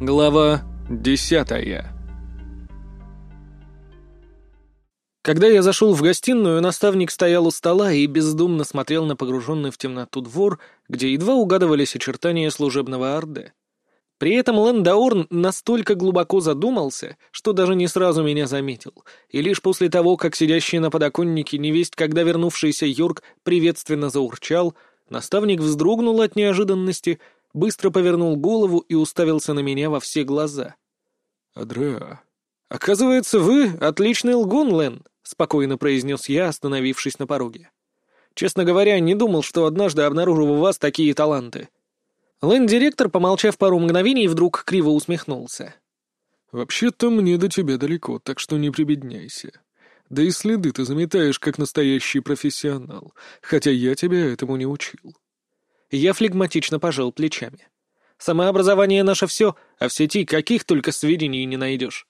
Глава десятая Когда я зашел в гостиную, наставник стоял у стола и бездумно смотрел на погруженный в темноту двор, где едва угадывались очертания служебного орды. При этом Лэндаорн настолько глубоко задумался, что даже не сразу меня заметил, и лишь после того, как сидящий на подоконнике невесть, когда вернувшийся Йорк приветственно заурчал, наставник вздрогнул от неожиданности, быстро повернул голову и уставился на меня во все глаза. «Адреа, оказывается, вы отличный лгун, Лэн», — спокойно произнес я, остановившись на пороге. «Честно говоря, не думал, что однажды обнаружу у вас такие таланты». Лэнд-директор, помолчав пару мгновений, вдруг криво усмехнулся. «Вообще-то мне до тебя далеко, так что не прибедняйся. Да и следы ты заметаешь, как настоящий профессионал, хотя я тебя этому не учил». Я флегматично пожал плечами. «Самообразование наше все, а в сети каких только сведений не найдешь».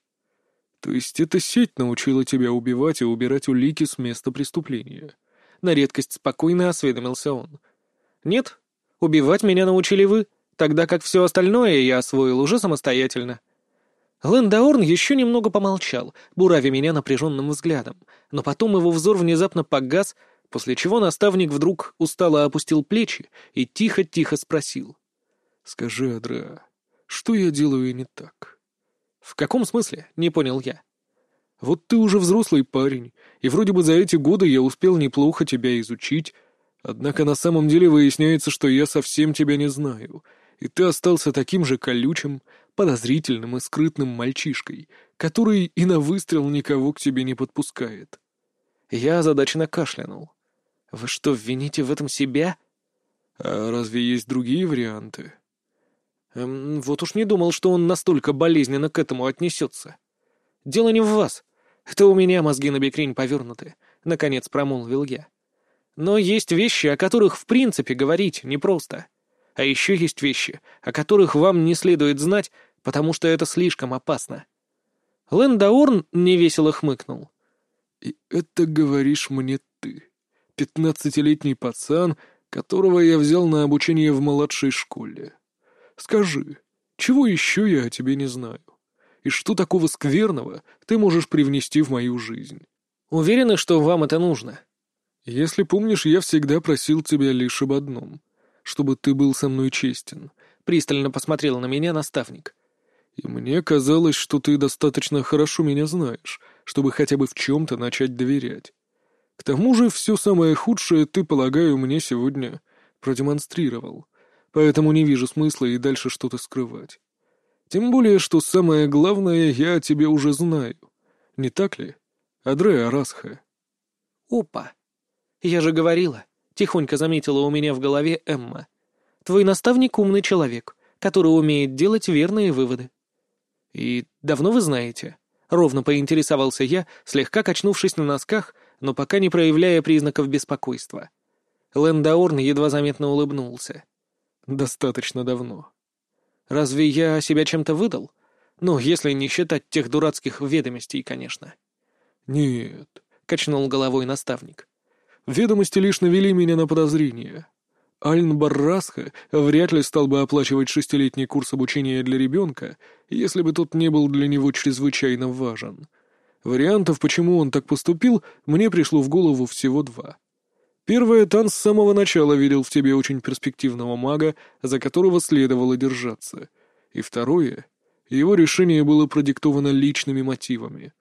«То есть эта сеть научила тебя убивать и убирать улики с места преступления?» На редкость спокойно осведомился он. «Нет, Убивать меня научили вы, тогда как все остальное я освоил уже самостоятельно». Лэндаорн еще немного помолчал, буравя меня напряженным взглядом, но потом его взор внезапно погас, после чего наставник вдруг устало опустил плечи и тихо-тихо спросил. «Скажи, Адреа, что я делаю не так?» «В каком смысле?» — не понял я. «Вот ты уже взрослый парень, и вроде бы за эти годы я успел неплохо тебя изучить, Однако на самом деле выясняется, что я совсем тебя не знаю, и ты остался таким же колючим, подозрительным и скрытным мальчишкой, который и на выстрел никого к тебе не подпускает. Я озадаченно кашлянул. «Вы что, вините в этом себя?» «А разве есть другие варианты?» эм, «Вот уж не думал, что он настолько болезненно к этому отнесется. Дело не в вас. Это у меня мозги на бекрень повернуты», — наконец промолвил я. Но есть вещи, о которых в принципе говорить непросто. А еще есть вещи, о которых вам не следует знать, потому что это слишком опасно. Лэндаорн невесело хмыкнул. «И это говоришь мне ты, пятнадцатилетний пацан, которого я взял на обучение в младшей школе. Скажи, чего еще я о тебе не знаю? И что такого скверного ты можешь привнести в мою жизнь?» «Уверены, что вам это нужно?» «Если помнишь, я всегда просил тебя лишь об одном, чтобы ты был со мной честен», — пристально посмотрел на меня наставник. «И мне казалось, что ты достаточно хорошо меня знаешь, чтобы хотя бы в чем-то начать доверять. К тому же все самое худшее ты, полагаю, мне сегодня продемонстрировал, поэтому не вижу смысла и дальше что-то скрывать. Тем более, что самое главное я о тебе уже знаю. Не так ли, Адреа Расха?» «Опа!» «Я же говорила», — тихонько заметила у меня в голове Эмма. «Твой наставник умный человек, который умеет делать верные выводы». «И давно вы знаете?» — ровно поинтересовался я, слегка качнувшись на носках, но пока не проявляя признаков беспокойства. Лэндаорн едва заметно улыбнулся. «Достаточно давно». «Разве я себя чем-то выдал? Ну, если не считать тех дурацких ведомостей, конечно». «Нет», — качнул головой наставник. Ведомости лишь навели меня на подозрение. Альн Баррасха вряд ли стал бы оплачивать шестилетний курс обучения для ребенка, если бы тот не был для него чрезвычайно важен. Вариантов, почему он так поступил, мне пришло в голову всего два. Первое, Тан с самого начала видел в тебе очень перспективного мага, за которого следовало держаться. И второе, его решение было продиктовано личными мотивами.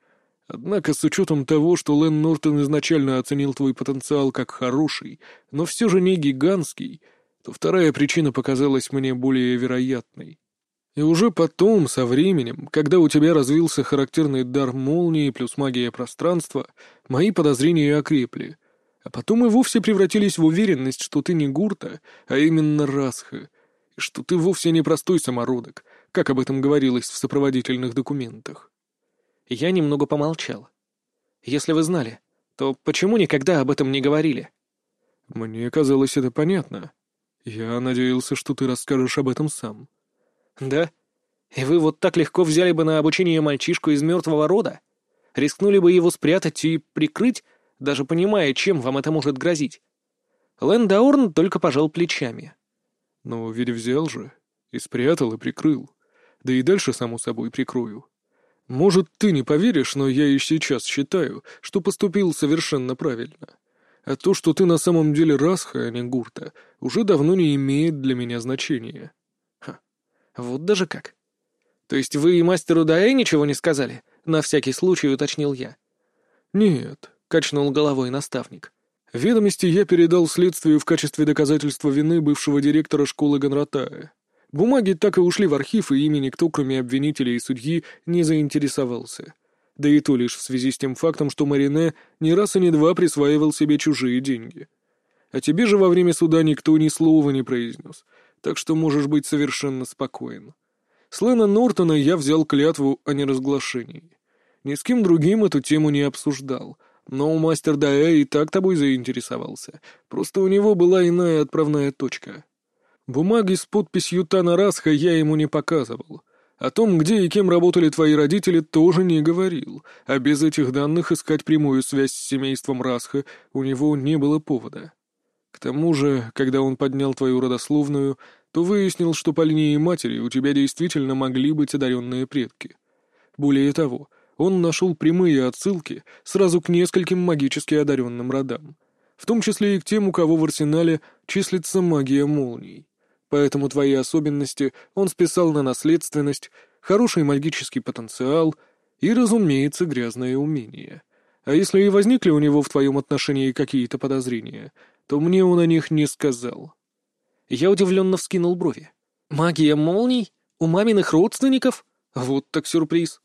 Однако с учетом того, что Лэн Нортон изначально оценил твой потенциал как хороший, но все же не гигантский, то вторая причина показалась мне более вероятной. И уже потом, со временем, когда у тебя развился характерный дар молнии плюс магия пространства, мои подозрения окрепли, а потом и вовсе превратились в уверенность, что ты не Гурта, а именно Расха, и что ты вовсе не простой самородок, как об этом говорилось в сопроводительных документах. Я немного помолчал. «Если вы знали, то почему никогда об этом не говорили?» «Мне казалось это понятно. Я надеялся, что ты расскажешь об этом сам». «Да? И вы вот так легко взяли бы на обучение мальчишку из мертвого рода? Рискнули бы его спрятать и прикрыть, даже понимая, чем вам это может грозить?» Лэндаурн только пожал плечами. «Ну, ведь взял же. И спрятал, и прикрыл. Да и дальше, само собой, прикрою. Может, ты не поверишь, но я и сейчас считаю, что поступил совершенно правильно. А то, что ты на самом деле Расха, а не Гурта, уже давно не имеет для меня значения. Вот даже как. То есть вы и мастеру Даэ ничего не сказали? На всякий случай уточнил я. Нет, качнул головой наставник. Ведомости я передал следствию в качестве доказательства вины бывшего директора школы Гонратая. Бумаги так и ушли в архив, и ими никто, кроме обвинителей и судьи, не заинтересовался. Да и то лишь в связи с тем фактом, что Марине не раз и не два присваивал себе чужие деньги. А тебе же во время суда никто ни слова не произнес, так что можешь быть совершенно спокоен. С Лена Нортона я взял клятву о неразглашении. Ни с кем другим эту тему не обсуждал, но мастер Даэ и так тобой заинтересовался, просто у него была иная отправная точка — Бумаги с подписью Тана Расха я ему не показывал. О том, где и кем работали твои родители, тоже не говорил, а без этих данных искать прямую связь с семейством Расха у него не было повода. К тому же, когда он поднял твою родословную, то выяснил, что по линии матери у тебя действительно могли быть одаренные предки. Более того, он нашел прямые отсылки сразу к нескольким магически одаренным родам, в том числе и к тем, у кого в арсенале числится магия молний поэтому твои особенности он списал на наследственность, хороший магический потенциал и, разумеется, грязное умение. А если и возникли у него в твоем отношении какие-то подозрения, то мне он о них не сказал. Я удивленно вскинул брови. «Магия молний? У маминых родственников? Вот так сюрприз!»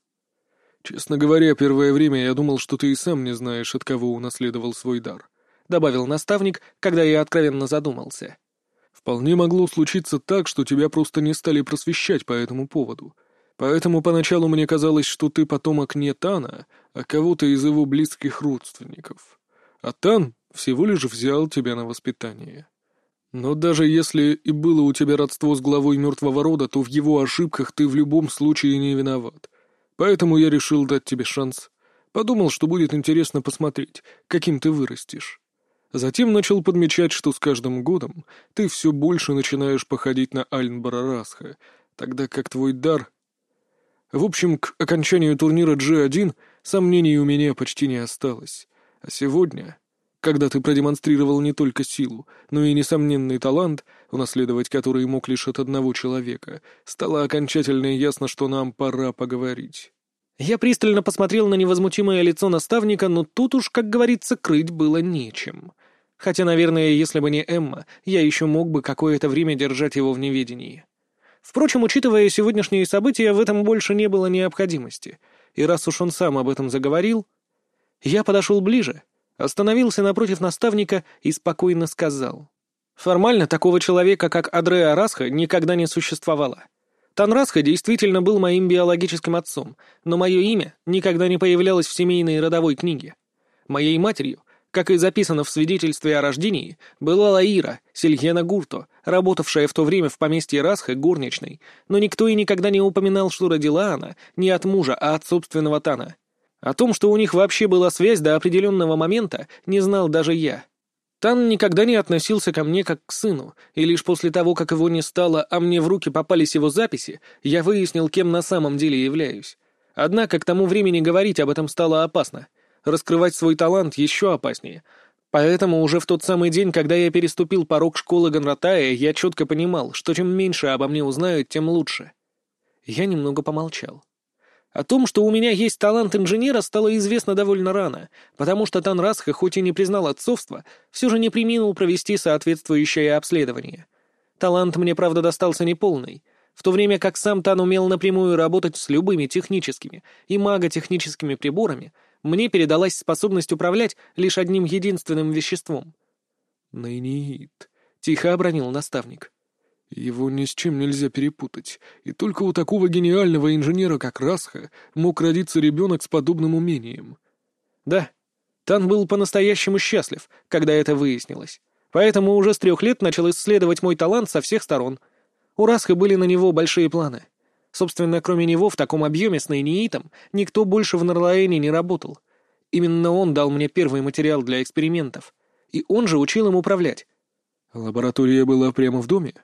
«Честно говоря, первое время я думал, что ты и сам не знаешь, от кого унаследовал свой дар», — добавил наставник, когда я откровенно задумался. Вполне могло случиться так, что тебя просто не стали просвещать по этому поводу. Поэтому поначалу мне казалось, что ты потомок не Тана, а кого-то из его близких родственников. А Тан всего лишь взял тебя на воспитание. Но даже если и было у тебя родство с главой мертвого рода, то в его ошибках ты в любом случае не виноват. Поэтому я решил дать тебе шанс. Подумал, что будет интересно посмотреть, каким ты вырастешь. Затем начал подмечать, что с каждым годом ты все больше начинаешь походить на Альнбара Расха, тогда как твой дар... В общем, к окончанию турнира G1 сомнений у меня почти не осталось. А сегодня, когда ты продемонстрировал не только силу, но и несомненный талант, унаследовать который мог лишь от одного человека, стало окончательно ясно, что нам пора поговорить. Я пристально посмотрел на невозмутимое лицо наставника, но тут уж, как говорится, крыть было нечем — Хотя, наверное, если бы не Эмма, я еще мог бы какое-то время держать его в неведении. Впрочем, учитывая сегодняшние события, в этом больше не было необходимости. И раз уж он сам об этом заговорил... Я подошел ближе, остановился напротив наставника и спокойно сказал. Формально такого человека, как Адреа Расха, никогда не существовало. Танрасха действительно был моим биологическим отцом, но мое имя никогда не появлялось в семейной родовой книге. Моей матерью как и записано в свидетельстве о рождении, была Лаира, Сильхена Гурто, работавшая в то время в поместье Расха горничной, но никто и никогда не упоминал, что родила она не от мужа, а от собственного Тана. О том, что у них вообще была связь до определенного момента, не знал даже я. Тан никогда не относился ко мне как к сыну, и лишь после того, как его не стало, а мне в руки попались его записи, я выяснил, кем на самом деле являюсь. Однако к тому времени говорить об этом стало опасно — раскрывать свой талант еще опаснее. Поэтому уже в тот самый день, когда я переступил порог школы Гонратая, я четко понимал, что чем меньше обо мне узнают, тем лучше. Я немного помолчал. О том, что у меня есть талант инженера, стало известно довольно рано, потому что Танрасха, хоть и не признал отцовство, все же не приминул провести соответствующее обследование. Талант мне, правда, достался неполный, в то время как сам Тан умел напрямую работать с любыми техническими и маготехническими приборами, мне передалась способность управлять лишь одним единственным веществом. «Найнеид», — тихо обронил наставник. «Его ни с чем нельзя перепутать, и только у такого гениального инженера, как Расха, мог родиться ребенок с подобным умением». «Да, Тан был по-настоящему счастлив, когда это выяснилось, поэтому уже с трех лет начал исследовать мой талант со всех сторон. У Расха были на него большие планы». Собственно, кроме него в таком объеме с Нейниитом никто больше в Нарлаэне не работал. Именно он дал мне первый материал для экспериментов. И он же учил им управлять. Лаборатория была прямо в доме?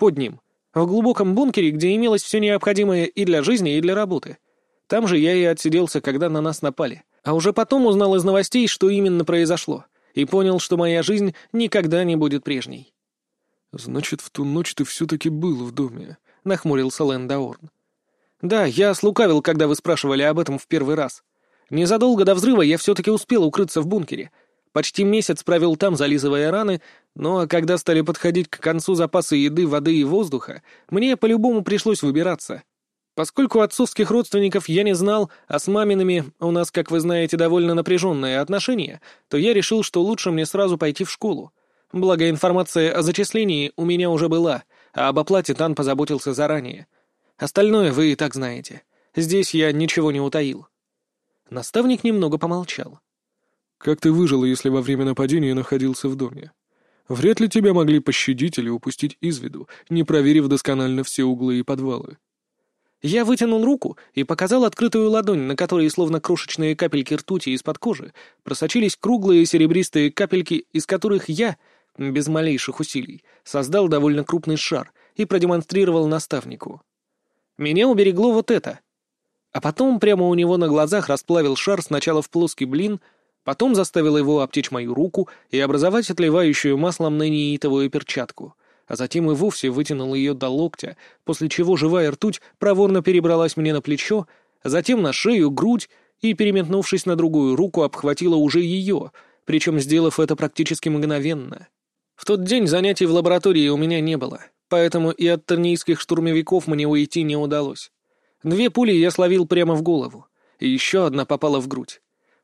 Под ним. В глубоком бункере, где имелось все необходимое и для жизни, и для работы. Там же я и отсиделся, когда на нас напали. А уже потом узнал из новостей, что именно произошло, и понял, что моя жизнь никогда не будет прежней. «Значит, в ту ночь ты все-таки был в доме», — нахмурился Лэндаорн. «Да, я слукавил, когда вы спрашивали об этом в первый раз. Незадолго до взрыва я все-таки успел укрыться в бункере. Почти месяц провел там, зализывая раны, но когда стали подходить к концу запасы еды, воды и воздуха, мне по-любому пришлось выбираться. Поскольку отцовских родственников я не знал, а с мамиными у нас, как вы знаете, довольно напряженные отношения, то я решил, что лучше мне сразу пойти в школу. Благо, информация о зачислении у меня уже была, а об оплате Тан позаботился заранее. Остальное вы и так знаете. Здесь я ничего не утаил. Наставник немного помолчал. «Как ты выжил, если во время нападения находился в доме? Вряд ли тебя могли пощадить или упустить из виду, не проверив досконально все углы и подвалы». Я вытянул руку и показал открытую ладонь, на которой, словно крошечные капельки ртути из-под кожи, просочились круглые серебристые капельки, из которых я, без малейших усилий, создал довольно крупный шар и продемонстрировал наставнику. Меня уберегло вот это. А потом прямо у него на глазах расплавил шар сначала в плоский блин, потом заставил его обтечь мою руку и образовать отливающую маслом наниитовую перчатку — а затем и вовсе вытянул ее до локтя, после чего живая ртуть проворно перебралась мне на плечо, затем на шею, грудь и, переметнувшись на другую руку, обхватила уже ее, причем сделав это практически мгновенно. В тот день занятий в лаборатории у меня не было, поэтому и от тернийских штурмовиков мне уйти не удалось. Две пули я словил прямо в голову, и еще одна попала в грудь.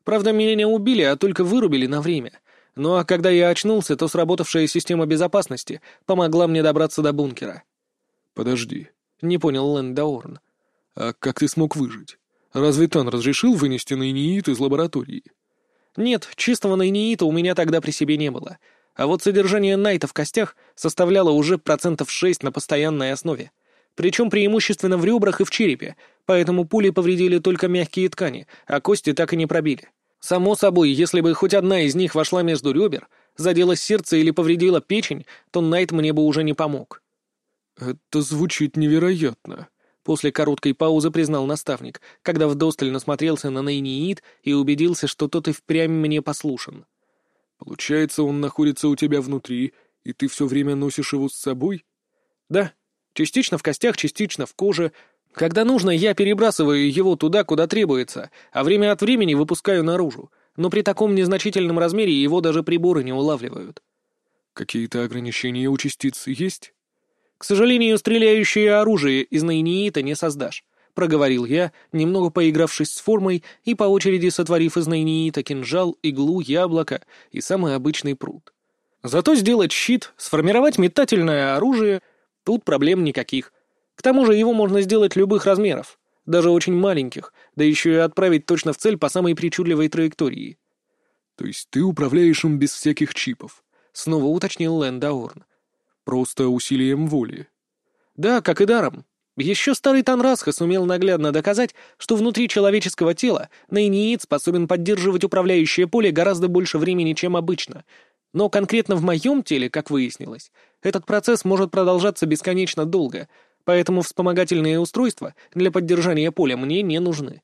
Правда, меня не убили, а только вырубили на время — ну а когда я очнулся, то сработавшая система безопасности помогла мне добраться до бункера. «Подожди», — не понял Лэндаорн. «А как ты смог выжить? Разве Тан разрешил вынести найниит из лаборатории?» «Нет, чистого найниита у меня тогда при себе не было. А вот содержание найта в костях составляло уже процентов шесть на постоянной основе. Причем преимущественно в ребрах и в черепе, поэтому пули повредили только мягкие ткани, а кости так и не пробили. Само собой, если бы хоть одна из них вошла между ребер, задела сердце или повредила печень, то Найт мне бы уже не помог. «Это звучит невероятно», — после короткой паузы признал наставник, когда вдосталь насмотрелся на Нейниит и убедился, что тот и впрямь мне послушен. «Получается, он находится у тебя внутри, и ты все время носишь его с собой?» «Да, частично в костях, частично в коже, когда нужно, я перебрасываю его туда, куда требуется, а время от времени выпускаю наружу. Но при таком незначительном размере его даже приборы не улавливают. Какие-то ограничения у частиц есть? К сожалению, стреляющее оружие из наиниита не создашь. Проговорил я, немного поигравшись с формой и по очереди сотворив из наиниита кинжал, иглу, яблоко и самый обычный пруд. Зато сделать щит, сформировать метательное оружие — тут проблем никаких. К тому же его можно сделать любых размеров, даже очень маленьких, да еще и отправить точно в цель по самой причудливой траектории. «То есть ты управляешь им без всяких чипов?» — снова уточнил Лэндаурн. «Просто усилием воли». «Да, как и даром. Еще старый Танрасха сумел наглядно доказать, что внутри человеческого тела наиниит способен поддерживать управляющее поле гораздо больше времени, чем обычно. Но конкретно в моем теле, как выяснилось, этот процесс может продолжаться бесконечно долго — поэтому вспомогательные устройства для поддержания поля мне не нужны.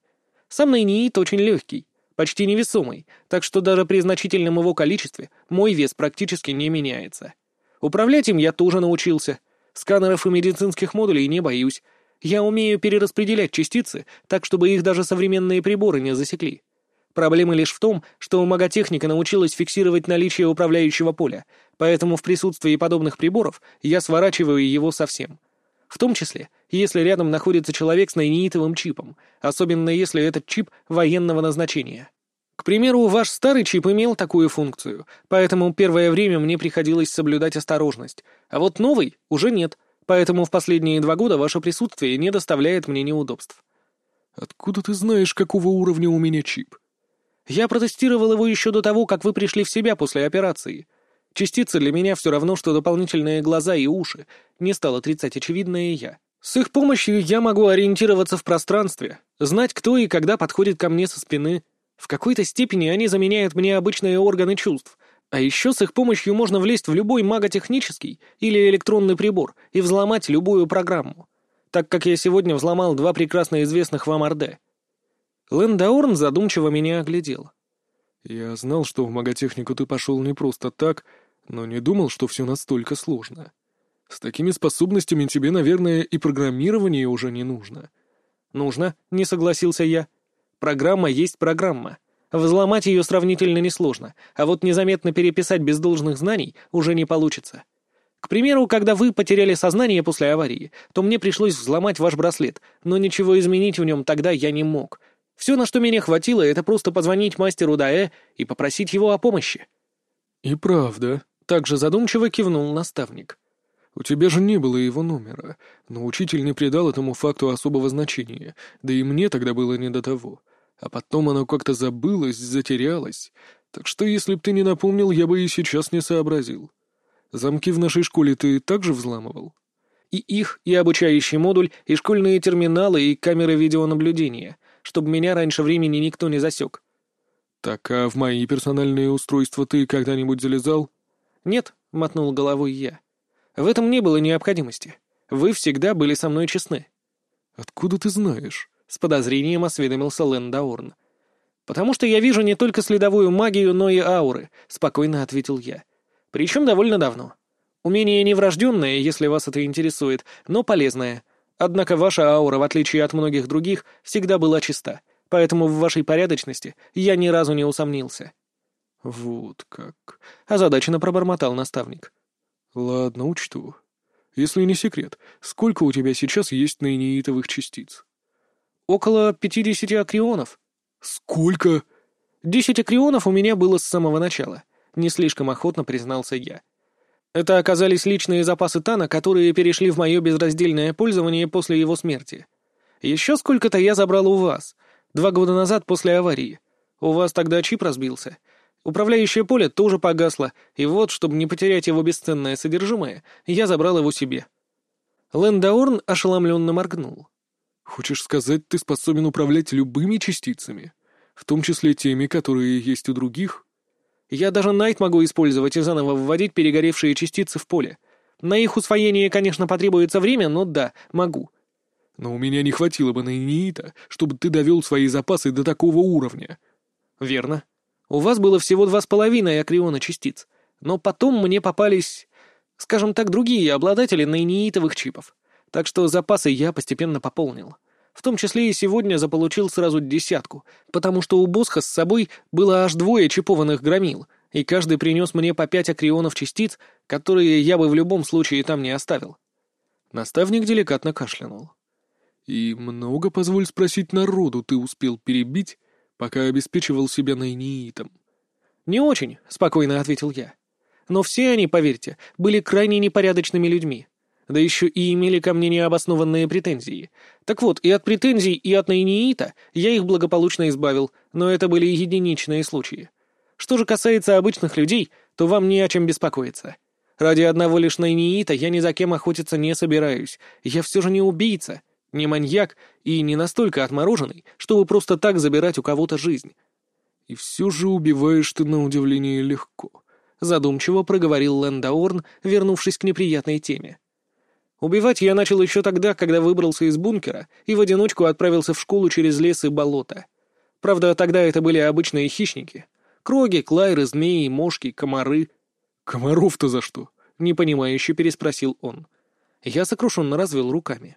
Сам найниит очень легкий, почти невесомый, так что даже при значительном его количестве мой вес практически не меняется. Управлять им я тоже научился. Сканеров и медицинских модулей не боюсь. Я умею перераспределять частицы, так чтобы их даже современные приборы не засекли. Проблема лишь в том, что маготехника научилась фиксировать наличие управляющего поля, поэтому в присутствии подобных приборов я сворачиваю его совсем. В том числе, если рядом находится человек с наиниитовым чипом, особенно если этот чип военного назначения. К примеру, ваш старый чип имел такую функцию, поэтому первое время мне приходилось соблюдать осторожность, а вот новый уже нет, поэтому в последние два года ваше присутствие не доставляет мне неудобств. «Откуда ты знаешь, какого уровня у меня чип?» «Я протестировал его еще до того, как вы пришли в себя после операции. Частицы для меня все равно, что дополнительные глаза и уши, не стал отрицать очевидное я. С их помощью я могу ориентироваться в пространстве, знать, кто и когда подходит ко мне со спины. В какой-то степени они заменяют мне обычные органы чувств, А еще с их помощью можно влезть в любой маготехнический или электронный прибор и взломать любую программу, так как я сегодня взломал два прекрасно известных вам РД. Лэндаурн задумчиво меня оглядел. «Я знал, что в маготехнику ты пошел не просто так, но не думал, что все настолько сложно. С такими способностями тебе, наверное, и программирование уже не нужно». «Нужно», — не согласился я. «Программа есть программа. Взломать ее сравнительно несложно, а вот незаметно переписать без должных знаний уже не получится. К примеру, когда вы потеряли сознание после аварии, то мне пришлось взломать ваш браслет, но ничего изменить в нем тогда я не мог. Все, на что меня хватило, это просто позвонить мастеру Даэ и попросить его о помощи. «И правда», — также задумчиво кивнул наставник. «У тебя же не было его номера, но учитель не придал этому факту особого значения, да и мне тогда было не до того. А потом оно как-то забылось, затерялось. Так что если б ты не напомнил, я бы и сейчас не сообразил. Замки в нашей школе ты также взламывал? И их, и обучающий модуль, и школьные терминалы, и камеры видеонаблюдения, чтобы меня раньше времени никто не засек. Так, а в мои персональные устройства ты когда-нибудь залезал? Нет, мотнул головой я. В этом не было необходимости. Вы всегда были со мной честны. Откуда ты знаешь? С подозрением осведомился Лэндаурн. «Потому что я вижу не только следовую магию, но и ауры», — спокойно ответил я. «Причем довольно давно. Умение не врожденное, если вас это интересует, но полезное. Однако ваша аура, в отличие от многих других, всегда была чиста, поэтому в вашей порядочности я ни разу не усомнился». «Вот как...» — озадаченно пробормотал наставник. «Ладно, учту. Если не секрет, сколько у тебя сейчас есть наиниитовых частиц?» Около пятидесяти акрионов. Сколько? Десять акрионов у меня было с самого начала. Не слишком охотно признался я. Это оказались личные запасы Тана, которые перешли в мое безраздельное пользование после его смерти. Еще сколько-то я забрал у вас. Два года назад после аварии. У вас тогда чип разбился. Управляющее поле тоже погасло, и вот, чтобы не потерять его бесценное содержимое, я забрал его себе. Лендаорн ошеломленно моргнул. Хочешь сказать, ты способен управлять любыми частицами? В том числе теми, которые есть у других? Я даже Найт могу использовать и заново вводить перегоревшие частицы в поле. На их усвоение, конечно, потребуется время, но да, могу. Но у меня не хватило бы на Иниита, чтобы ты довел свои запасы до такого уровня. Верно. У вас было всего два с половиной акриона частиц, но потом мне попались, скажем так, другие обладатели наиниитовых чипов так что запасы я постепенно пополнил. В том числе и сегодня заполучил сразу десятку, потому что у Босха с собой было аж двое чипованных громил, и каждый принес мне по пять акрионов частиц, которые я бы в любом случае там не оставил. Наставник деликатно кашлянул. «И много, позволь спросить, народу ты успел перебить, пока обеспечивал себя найниитом?» «Не очень», — спокойно ответил я. «Но все они, поверьте, были крайне непорядочными людьми да еще и имели ко мне необоснованные претензии. Так вот, и от претензий, и от Найниита я их благополучно избавил, но это были единичные случаи. Что же касается обычных людей, то вам не о чем беспокоиться. Ради одного лишь Найниита я ни за кем охотиться не собираюсь. Я все же не убийца, не маньяк и не настолько отмороженный, чтобы просто так забирать у кого-то жизнь. И все же убиваешь ты на удивление легко. Задумчиво проговорил Лэндаорн, вернувшись к неприятной теме. Убивать я начал еще тогда, когда выбрался из бункера и в одиночку отправился в школу через лес и болото. Правда, тогда это были обычные хищники. Кроги, клайры, змеи, мошки, комары. «Комаров-то за что?» — непонимающе переспросил он. Я сокрушенно развел руками.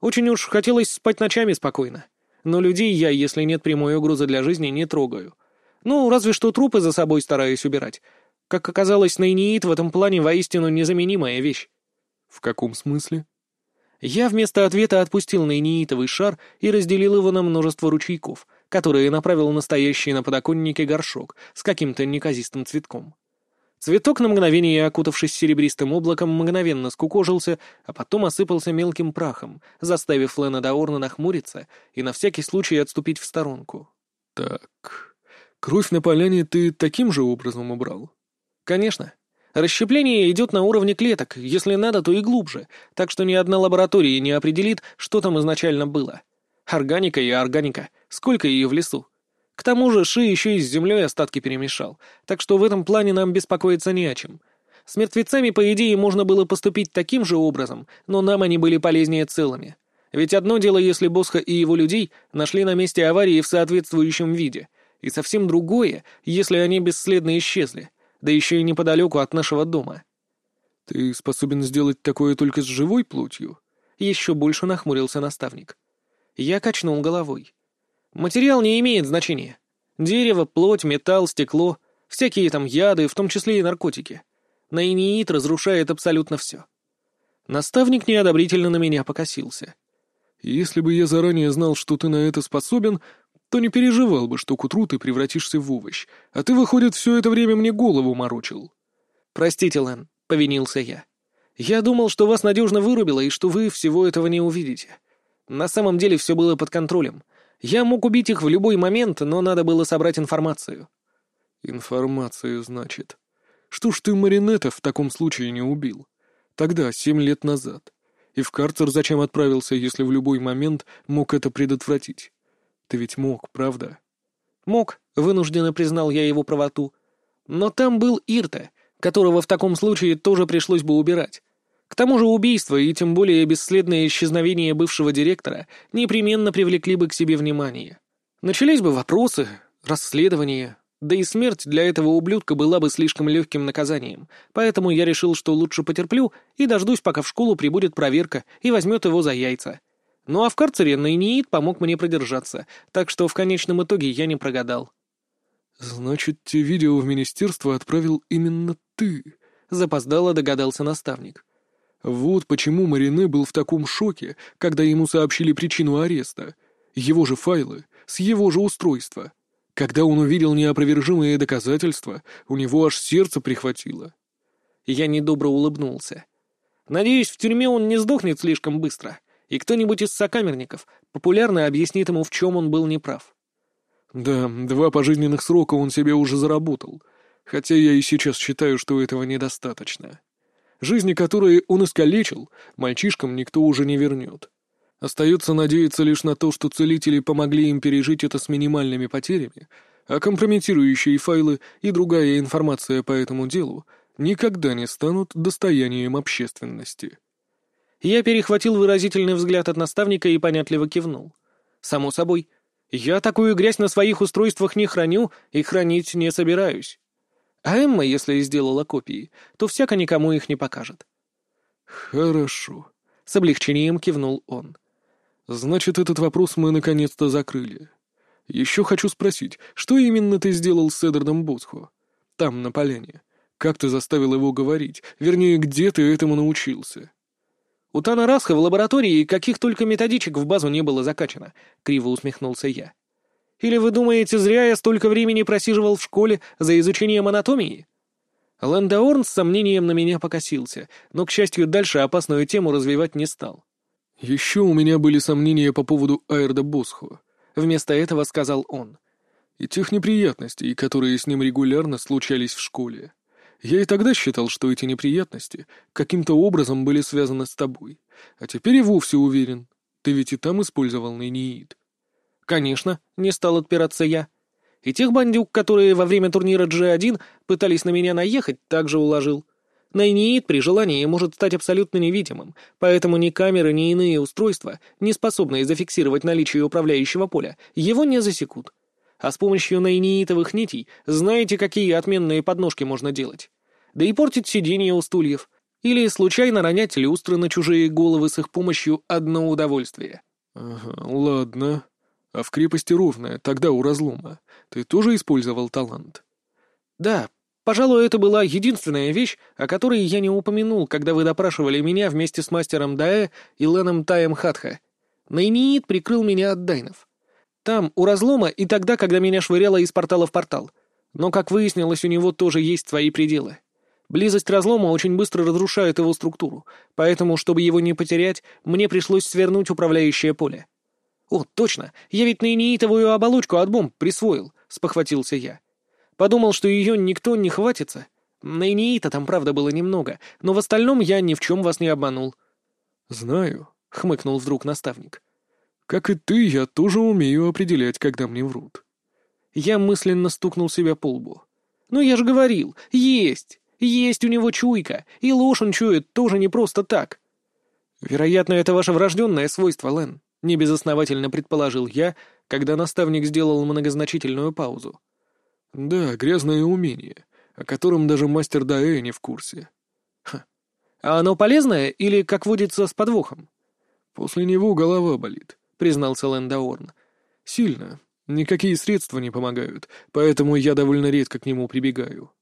Очень уж хотелось спать ночами спокойно. Но людей я, если нет прямой угрозы для жизни, не трогаю. Ну, разве что трупы за собой стараюсь убирать. Как оказалось, Найниит в этом плане воистину незаменимая вещь. «В каком смысле?» Я вместо ответа отпустил нейниитовый шар и разделил его на множество ручейков, которые направил настоящий на подоконнике горшок с каким-то неказистым цветком. Цветок, на мгновение окутавшись серебристым облаком, мгновенно скукожился, а потом осыпался мелким прахом, заставив Лена Даорна нахмуриться и на всякий случай отступить в сторонку. «Так, кровь на поляне ты таким же образом убрал?» «Конечно. Расщепление идет на уровне клеток, если надо, то и глубже, так что ни одна лаборатория не определит, что там изначально было. Органика и органика, сколько ее в лесу. К тому же Ши еще и с землей остатки перемешал, так что в этом плане нам беспокоиться не о чем. С мертвецами, по идее, можно было поступить таким же образом, но нам они были полезнее целыми. Ведь одно дело, если Босха и его людей нашли на месте аварии в соответствующем виде, и совсем другое, если они бесследно исчезли, да еще и неподалеку от нашего дома. «Ты способен сделать такое только с живой плотью?» Еще больше нахмурился наставник. Я качнул головой. «Материал не имеет значения. Дерево, плоть, металл, стекло, всякие там яды, в том числе и наркотики. Наиниит разрушает абсолютно все». Наставник неодобрительно на меня покосился. «Если бы я заранее знал, что ты на это способен, то не переживал бы, что к утру ты превратишься в овощ, а ты, выходит, все это время мне голову морочил». «Простите, Лэн», — повинился я. «Я думал, что вас надежно вырубило и что вы всего этого не увидите. На самом деле все было под контролем. Я мог убить их в любой момент, но надо было собрать информацию». «Информацию, значит. Что ж ты Маринета в таком случае не убил? Тогда, семь лет назад. И в карцер зачем отправился, если в любой момент мог это предотвратить?» Ты ведь мог, правда? Мог, вынужденно признал я его правоту. Но там был Ирта, которого в таком случае тоже пришлось бы убирать. К тому же убийство и тем более бесследное исчезновение бывшего директора непременно привлекли бы к себе внимание. Начались бы вопросы, расследования, да и смерть для этого ублюдка была бы слишком легким наказанием, поэтому я решил, что лучше потерплю и дождусь, пока в школу прибудет проверка и возьмет его за яйца. Ну а в карцере Найниит помог мне продержаться, так что в конечном итоге я не прогадал. «Значит, те видео в министерство отправил именно ты?» — запоздало догадался наставник. «Вот почему Марине был в таком шоке, когда ему сообщили причину ареста. Его же файлы, с его же устройства. Когда он увидел неопровержимые доказательства, у него аж сердце прихватило». Я недобро улыбнулся. «Надеюсь, в тюрьме он не сдохнет слишком быстро и кто-нибудь из сокамерников популярно объяснит ему, в чем он был неправ. Да, два пожизненных срока он себе уже заработал, хотя я и сейчас считаю, что этого недостаточно. Жизни, которые он искалечил, мальчишкам никто уже не вернет. Остается надеяться лишь на то, что целители помогли им пережить это с минимальными потерями, а компрометирующие файлы и другая информация по этому делу никогда не станут достоянием общественности. Я перехватил выразительный взгляд от наставника и понятливо кивнул. Само собой, я такую грязь на своих устройствах не храню и хранить не собираюсь. А Эмма, если и сделала копии, то всяко никому их не покажет. «Хорошо», — с облегчением кивнул он. «Значит, этот вопрос мы наконец-то закрыли. Еще хочу спросить, что именно ты сделал с Эдардом Босхо? Там, на поляне. Как ты заставил его говорить? Вернее, где ты этому научился?» У Тана Расха в лаборатории каких только методичек в базу не было закачано», — криво усмехнулся я. «Или вы думаете, зря я столько времени просиживал в школе за изучением анатомии?» Лэндаорн с сомнением на меня покосился, но, к счастью, дальше опасную тему развивать не стал. «Еще у меня были сомнения по поводу Айрда Босхо», — вместо этого сказал он. «И тех неприятностей, которые с ним регулярно случались в школе. Я и тогда считал, что эти неприятности каким-то образом были связаны с тобой. А теперь и вовсе уверен. Ты ведь и там использовал нейниит. Конечно, не стал отпираться я. И тех бандюк, которые во время турнира G1 пытались на меня наехать, также уложил. Найниит при желании может стать абсолютно невидимым, поэтому ни камеры, ни иные устройства, не способные зафиксировать наличие управляющего поля, его не засекут а с помощью найниитовых нитей знаете, какие отменные подножки можно делать. Да и портить сиденья у стульев. Или случайно ронять люстры на чужие головы с их помощью одно удовольствие. Ага, ладно. А в крепости ровная, тогда у разлома. Ты тоже использовал талант? Да, пожалуй, это была единственная вещь, о которой я не упомянул, когда вы допрашивали меня вместе с мастером Даэ и Леном Таем Хатха. Найниит прикрыл меня от дайнов. Там, у разлома, и тогда, когда меня швыряло из портала в портал. Но, как выяснилось, у него тоже есть свои пределы. Близость разлома очень быстро разрушает его структуру, поэтому, чтобы его не потерять, мне пришлось свернуть управляющее поле. «О, точно! Я ведь нейнеитовую оболочку от бомб присвоил», — спохватился я. Подумал, что ее никто не хватится. Нейнеита там, правда, было немного, но в остальном я ни в чем вас не обманул. «Знаю», — хмыкнул вдруг наставник. Как и ты, я тоже умею определять, когда мне врут. Я мысленно стукнул себя по лбу. «Ну я же говорил, есть! Есть у него чуйка, и ложь он чует тоже не просто так!» «Вероятно, это ваше врожденное свойство, Лен», — небезосновательно предположил я, когда наставник сделал многозначительную паузу. «Да, грязное умение, о котором даже мастер Даэ не в курсе». «Ха. А оно полезное или, как водится, с подвохом?» «После него голова болит», — признался Лэндаорн. «Сильно. Никакие средства не помогают, поэтому я довольно редко к нему прибегаю».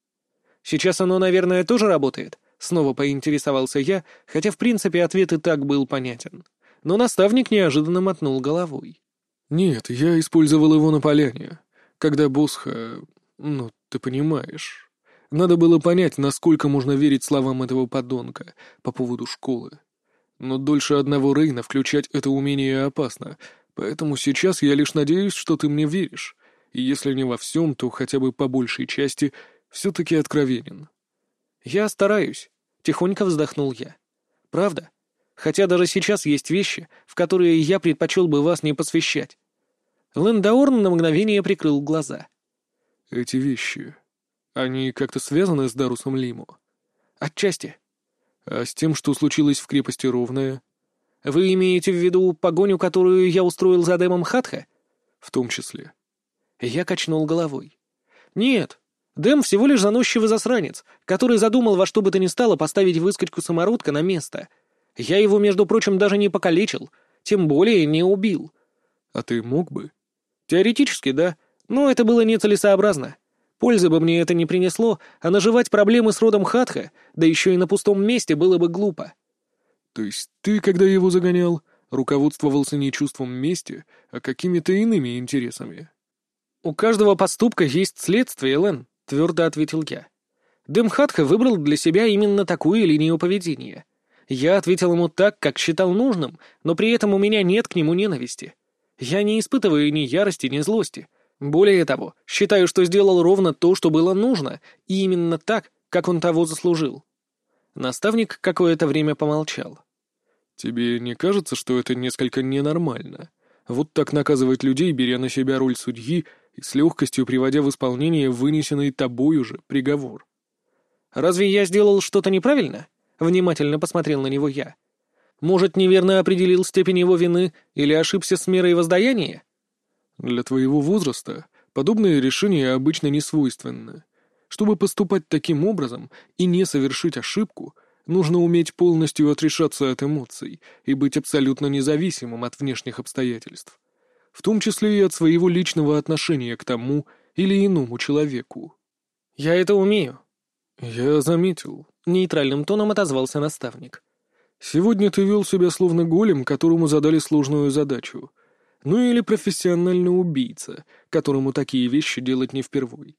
«Сейчас оно, наверное, тоже работает?» — снова поинтересовался я, хотя, в принципе, ответ и так был понятен. Но наставник неожиданно мотнул головой. «Нет, я использовал его на поляне. Когда Босха... Ну, ты понимаешь. Надо было понять, насколько можно верить словам этого подонка по поводу школы. Но дольше одного Рейна включать это умение опасно, поэтому сейчас я лишь надеюсь, что ты мне веришь, и если не во всем, то хотя бы по большей части все-таки откровенен. «Я стараюсь», — тихонько вздохнул я. «Правда? Хотя даже сейчас есть вещи, в которые я предпочел бы вас не посвящать». Лендаорн на мгновение прикрыл глаза. «Эти вещи, они как-то связаны с Дарусом Лимо?» «Отчасти». «А с тем, что случилось в крепости Ровная?» «Вы имеете в виду погоню, которую я устроил за Дэмом Хатха?» «В том числе». Я качнул головой. «Нет, Дэм всего лишь заносчивый засранец, который задумал во что бы то ни стало поставить выскочку самородка на место. Я его, между прочим, даже не покалечил, тем более не убил. А ты мог бы? Теоретически, да, но это было нецелесообразно. Пользы бы мне это не принесло, а наживать проблемы с родом Хатха, да еще и на пустом месте, было бы глупо. То есть ты, когда его загонял, руководствовался не чувством мести, а какими-то иными интересами? У каждого поступка есть следствие, Лен. — твердо ответил я. Дымхатха выбрал для себя именно такую линию поведения. Я ответил ему так, как считал нужным, но при этом у меня нет к нему ненависти. Я не испытываю ни ярости, ни злости. Более того, считаю, что сделал ровно то, что было нужно, и именно так, как он того заслужил. Наставник какое-то время помолчал. «Тебе не кажется, что это несколько ненормально? Вот так наказывать людей, беря на себя роль судьи и с легкостью приводя в исполнение вынесенный тобою же приговор. «Разве я сделал что-то неправильно?» — внимательно посмотрел на него я. «Может, неверно определил степень его вины или ошибся с мерой воздаяния?» «Для твоего возраста подобные решения обычно не свойственны. Чтобы поступать таким образом и не совершить ошибку, нужно уметь полностью отрешаться от эмоций и быть абсолютно независимым от внешних обстоятельств в том числе и от своего личного отношения к тому или иному человеку. «Я это умею». «Я заметил», — нейтральным тоном отозвался наставник. «Сегодня ты вел себя словно голем, которому задали сложную задачу. Ну или профессиональный убийца, которому такие вещи делать не впервой.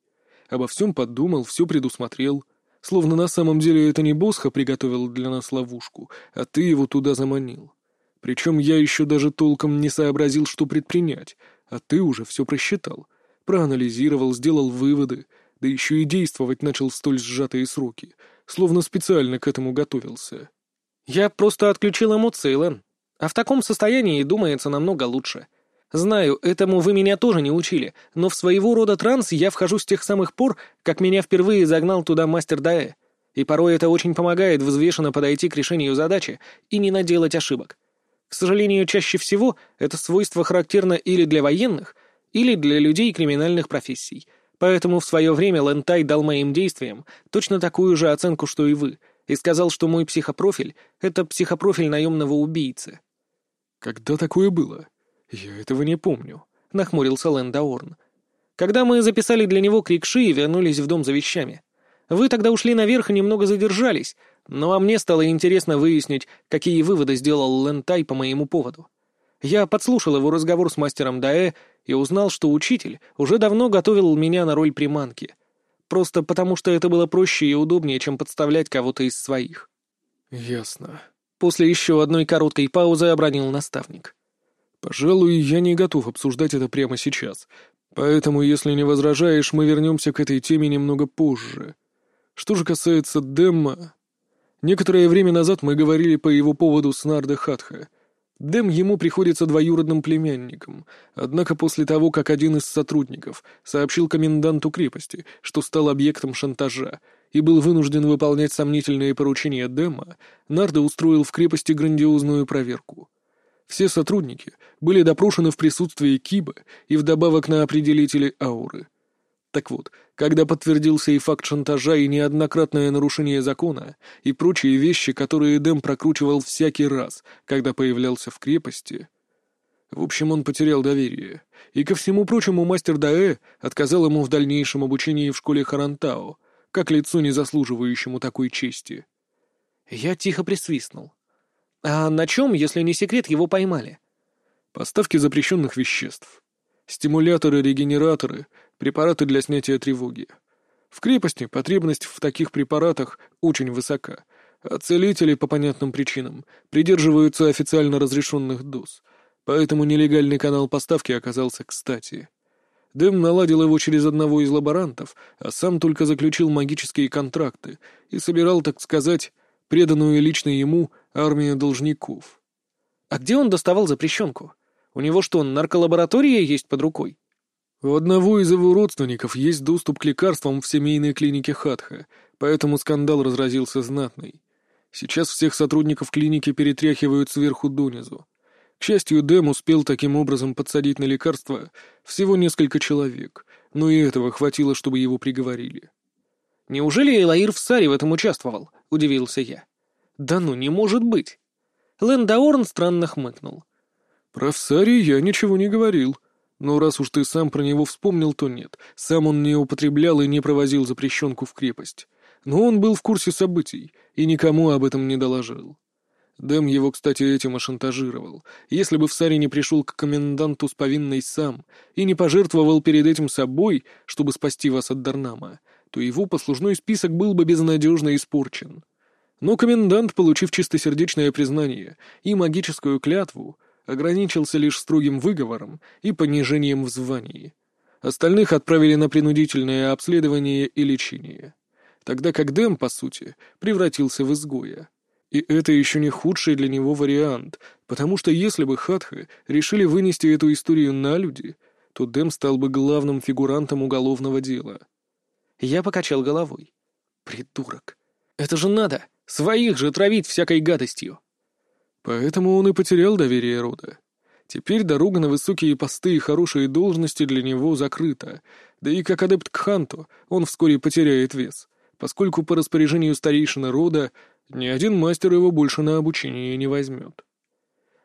Обо всем подумал, все предусмотрел. Словно на самом деле это не Босха приготовил для нас ловушку, а ты его туда заманил. Причем я еще даже толком не сообразил, что предпринять, а ты уже все просчитал, проанализировал, сделал выводы, да еще и действовать начал в столь сжатые сроки, словно специально к этому готовился. Я просто отключил эмоции, Лэн. А в таком состоянии думается намного лучше. Знаю, этому вы меня тоже не учили, но в своего рода транс я вхожу с тех самых пор, как меня впервые загнал туда мастер Даэ. И порой это очень помогает взвешенно подойти к решению задачи и не наделать ошибок. К сожалению, чаще всего это свойство характерно или для военных, или для людей криминальных профессий. Поэтому в свое время Лентай дал моим действиям точно такую же оценку, что и вы, и сказал, что мой психопрофиль — это психопрофиль наемного убийцы. «Когда такое было? Я этого не помню», — нахмурился Лэндаорн. «Когда мы записали для него крикши и вернулись в дом за вещами. Вы тогда ушли наверх и немного задержались, ну а мне стало интересно выяснить, какие выводы сделал Лентай по моему поводу. Я подслушал его разговор с мастером Даэ и узнал, что учитель уже давно готовил меня на роль приманки. Просто потому, что это было проще и удобнее, чем подставлять кого-то из своих. «Ясно». После еще одной короткой паузы обронил наставник. «Пожалуй, я не готов обсуждать это прямо сейчас, поэтому, если не возражаешь, мы вернемся к этой теме немного позже. Что же касается Демма, Некоторое время назад мы говорили по его поводу с Нардо Хатха. Дэм ему приходится двоюродным племянником, однако после того, как один из сотрудников сообщил коменданту крепости, что стал объектом шантажа, и был вынужден выполнять сомнительные поручения Дэма, Нардо устроил в крепости грандиозную проверку. Все сотрудники были допрошены в присутствии Киба и вдобавок на определители ауры. Так вот, когда подтвердился и факт шантажа, и неоднократное нарушение закона, и прочие вещи, которые Дэм прокручивал всякий раз, когда появлялся в крепости... В общем, он потерял доверие. И ко всему прочему, мастер Даэ отказал ему в дальнейшем обучении в школе Харантао, как лицу, не заслуживающему такой чести. Я тихо присвистнул. А на чем, если не секрет, его поймали? Поставки запрещенных веществ. Стимуляторы, регенераторы, препараты для снятия тревоги. В крепости потребность в таких препаратах очень высока, а целители по понятным причинам придерживаются официально разрешенных доз, поэтому нелегальный канал поставки оказался кстати. Дэм наладил его через одного из лаборантов, а сам только заключил магические контракты и собирал, так сказать, преданную лично ему армию должников. А где он доставал запрещенку? У него что, нарколаборатория есть под рукой? У одного из его родственников есть доступ к лекарствам в семейной клинике Хатха, поэтому скандал разразился знатный. Сейчас всех сотрудников клиники перетряхивают сверху донизу. К счастью, Дэм успел таким образом подсадить на лекарства всего несколько человек, но и этого хватило, чтобы его приговорили. «Неужели Элаир в Саре в этом участвовал?» — удивился я. «Да ну, не может быть!» Лендаорн странно хмыкнул. «Про Всари я ничего не говорил», но раз уж ты сам про него вспомнил, то нет. Сам он не употреблял и не провозил запрещенку в крепость. Но он был в курсе событий и никому об этом не доложил. Дэм его, кстати, этим и шантажировал. Если бы в не пришел к коменданту с повинной сам и не пожертвовал перед этим собой, чтобы спасти вас от Дарнама, то его послужной список был бы безнадежно испорчен. Но комендант, получив чистосердечное признание и магическую клятву, ограничился лишь строгим выговором и понижением в звании. Остальных отправили на принудительное обследование и лечение. Тогда как Дэм, по сути, превратился в изгоя. И это еще не худший для него вариант, потому что если бы Хатха решили вынести эту историю на люди, то Дэм стал бы главным фигурантом уголовного дела. Я покачал головой. Придурок. Это же надо! Своих же травить всякой гадостью! Поэтому он и потерял доверие рода. Теперь дорога на высокие посты и хорошие должности для него закрыта, да и как адепт к ханту он вскоре потеряет вес, поскольку по распоряжению старейшины рода ни один мастер его больше на обучение не возьмет.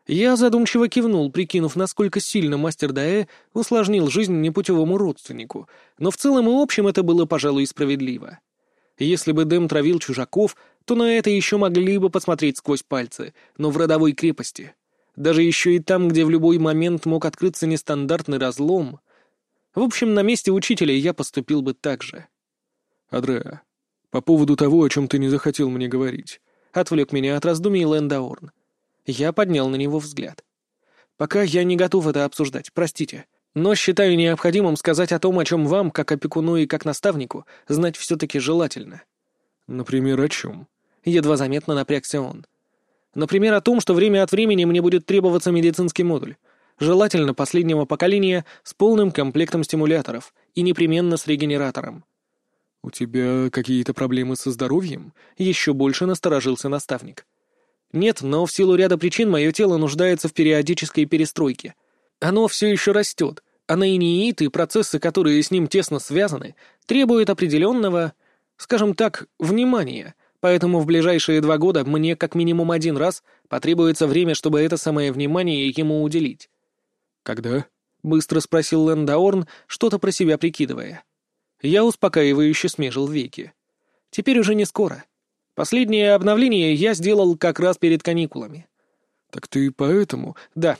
Я задумчиво кивнул, прикинув, насколько сильно мастер Даэ усложнил жизнь непутевому родственнику, но в целом и общем это было, пожалуй, справедливо. Если бы Дэм травил чужаков, то на это еще могли бы посмотреть сквозь пальцы, но в родовой крепости. Даже еще и там, где в любой момент мог открыться нестандартный разлом. В общем, на месте учителя я поступил бы так же. «Адреа, по поводу того, о чем ты не захотел мне говорить», — отвлек меня от раздумий Лэндаорн. Я поднял на него взгляд. «Пока я не готов это обсуждать, простите. Но считаю необходимым сказать о том, о чем вам, как опекуну и как наставнику, знать все-таки желательно». «Например, о чем?» Едва заметно напрягся он. «Например, о том, что время от времени мне будет требоваться медицинский модуль. Желательно последнего поколения с полным комплектом стимуляторов и непременно с регенератором». «У тебя какие-то проблемы со здоровьем?» Еще больше насторожился наставник. «Нет, но в силу ряда причин мое тело нуждается в периодической перестройке. Оно все еще растет, а наиниит и процессы, которые с ним тесно связаны, требуют определенного, скажем так, внимания» Поэтому в ближайшие два года мне как минимум один раз потребуется время, чтобы это самое внимание ему уделить. «Когда?» — быстро спросил Лэндаорн, что-то про себя прикидывая. Я успокаивающе смежил веки. «Теперь уже не скоро. Последнее обновление я сделал как раз перед каникулами». «Так ты поэтому?» «Да.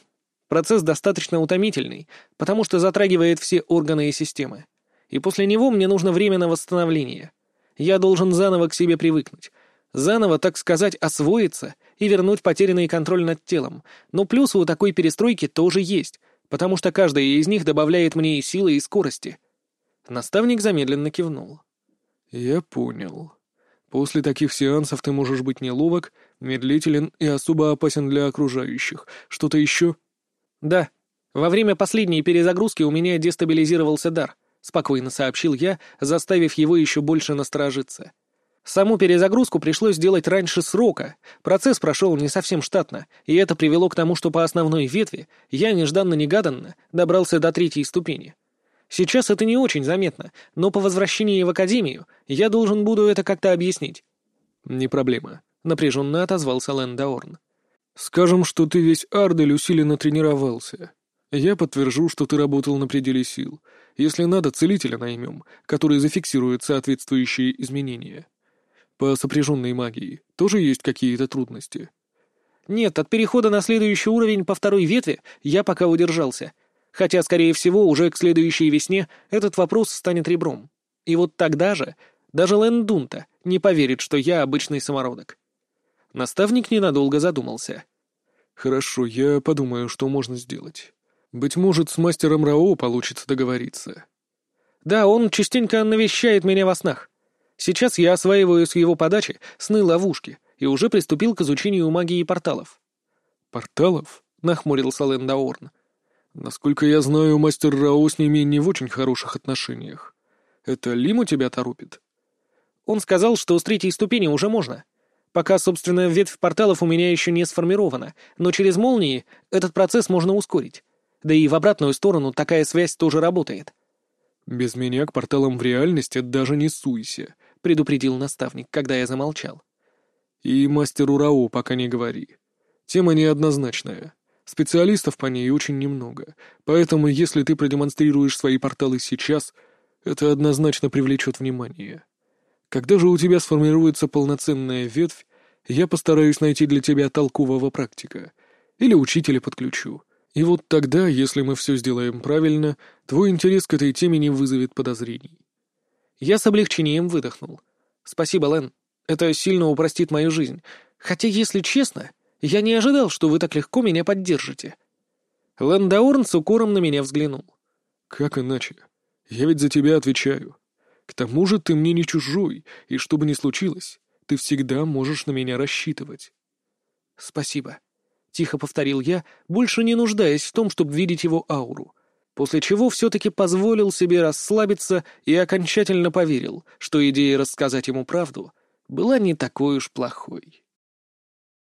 Процесс достаточно утомительный, потому что затрагивает все органы и системы. И после него мне нужно время на восстановление». Я должен заново к себе привыкнуть. Заново, так сказать, освоиться и вернуть потерянный контроль над телом. Но плюсы у такой перестройки тоже есть, потому что каждая из них добавляет мне и силы, и скорости. Наставник замедленно кивнул. «Я понял. После таких сеансов ты можешь быть неловок, Медлителен и особо опасен для окружающих. Что-то еще? Да. Во время последней перезагрузки у меня дестабилизировался дар, спокойно сообщил я, заставив его еще больше насторожиться. Саму перезагрузку пришлось сделать раньше срока. Процесс прошел не совсем штатно, и это привело к тому, что по основной ветви я нежданно-негаданно добрался до третьей ступени. Сейчас это не очень заметно, но по возвращении в Академию я должен буду это как-то объяснить. «Не проблема. — напряженно отозвался Лэндаорн. «Скажем, что ты весь Ардель усиленно тренировался. Я подтвержу, что ты работал на пределе сил. Если надо, целителя наймем, который зафиксирует соответствующие изменения. По сопряженной магии тоже есть какие-то трудности?» «Нет, от перехода на следующий уровень по второй ветви я пока удержался. Хотя, скорее всего, уже к следующей весне этот вопрос станет ребром. И вот тогда же даже Лэндунта не поверит, что я обычный самородок. Наставник ненадолго задумался. «Хорошо, я подумаю, что можно сделать. Быть может, с мастером Рао получится договориться». «Да, он частенько навещает меня во снах. Сейчас я осваиваю с его подачи сны-ловушки и уже приступил к изучению магии порталов». «Порталов?» — нахмурился Лэндаорн. «Насколько я знаю, мастер Рао с ними не в очень хороших отношениях. Это Лиму тебя торопит?» Он сказал, что с третьей ступени уже можно. Пока, собственно, ветвь порталов у меня еще не сформирована, но через молнии этот процесс можно ускорить. Да и в обратную сторону такая связь тоже работает. «Без меня к порталам в реальности даже не суйся», — предупредил наставник, когда я замолчал. «И мастеру Рао пока не говори. Тема неоднозначная. Специалистов по ней очень немного, поэтому если ты продемонстрируешь свои порталы сейчас, это однозначно привлечет внимание». Когда же у тебя сформируется полноценная ветвь, я постараюсь найти для тебя толкового практика. Или учителя подключу. И вот тогда, если мы все сделаем правильно, твой интерес к этой теме не вызовет подозрений. Я с облегчением выдохнул. Спасибо, Лэн. Это сильно упростит мою жизнь. Хотя, если честно, я не ожидал, что вы так легко меня поддержите. Лэн Даурн с укором на меня взглянул. Как иначе? Я ведь за тебя отвечаю. К тому же ты мне не чужой, и что бы ни случилось, ты всегда можешь на меня рассчитывать». «Спасибо», — тихо повторил я, больше не нуждаясь в том, чтобы видеть его ауру, после чего все-таки позволил себе расслабиться и окончательно поверил, что идея рассказать ему правду была не такой уж плохой.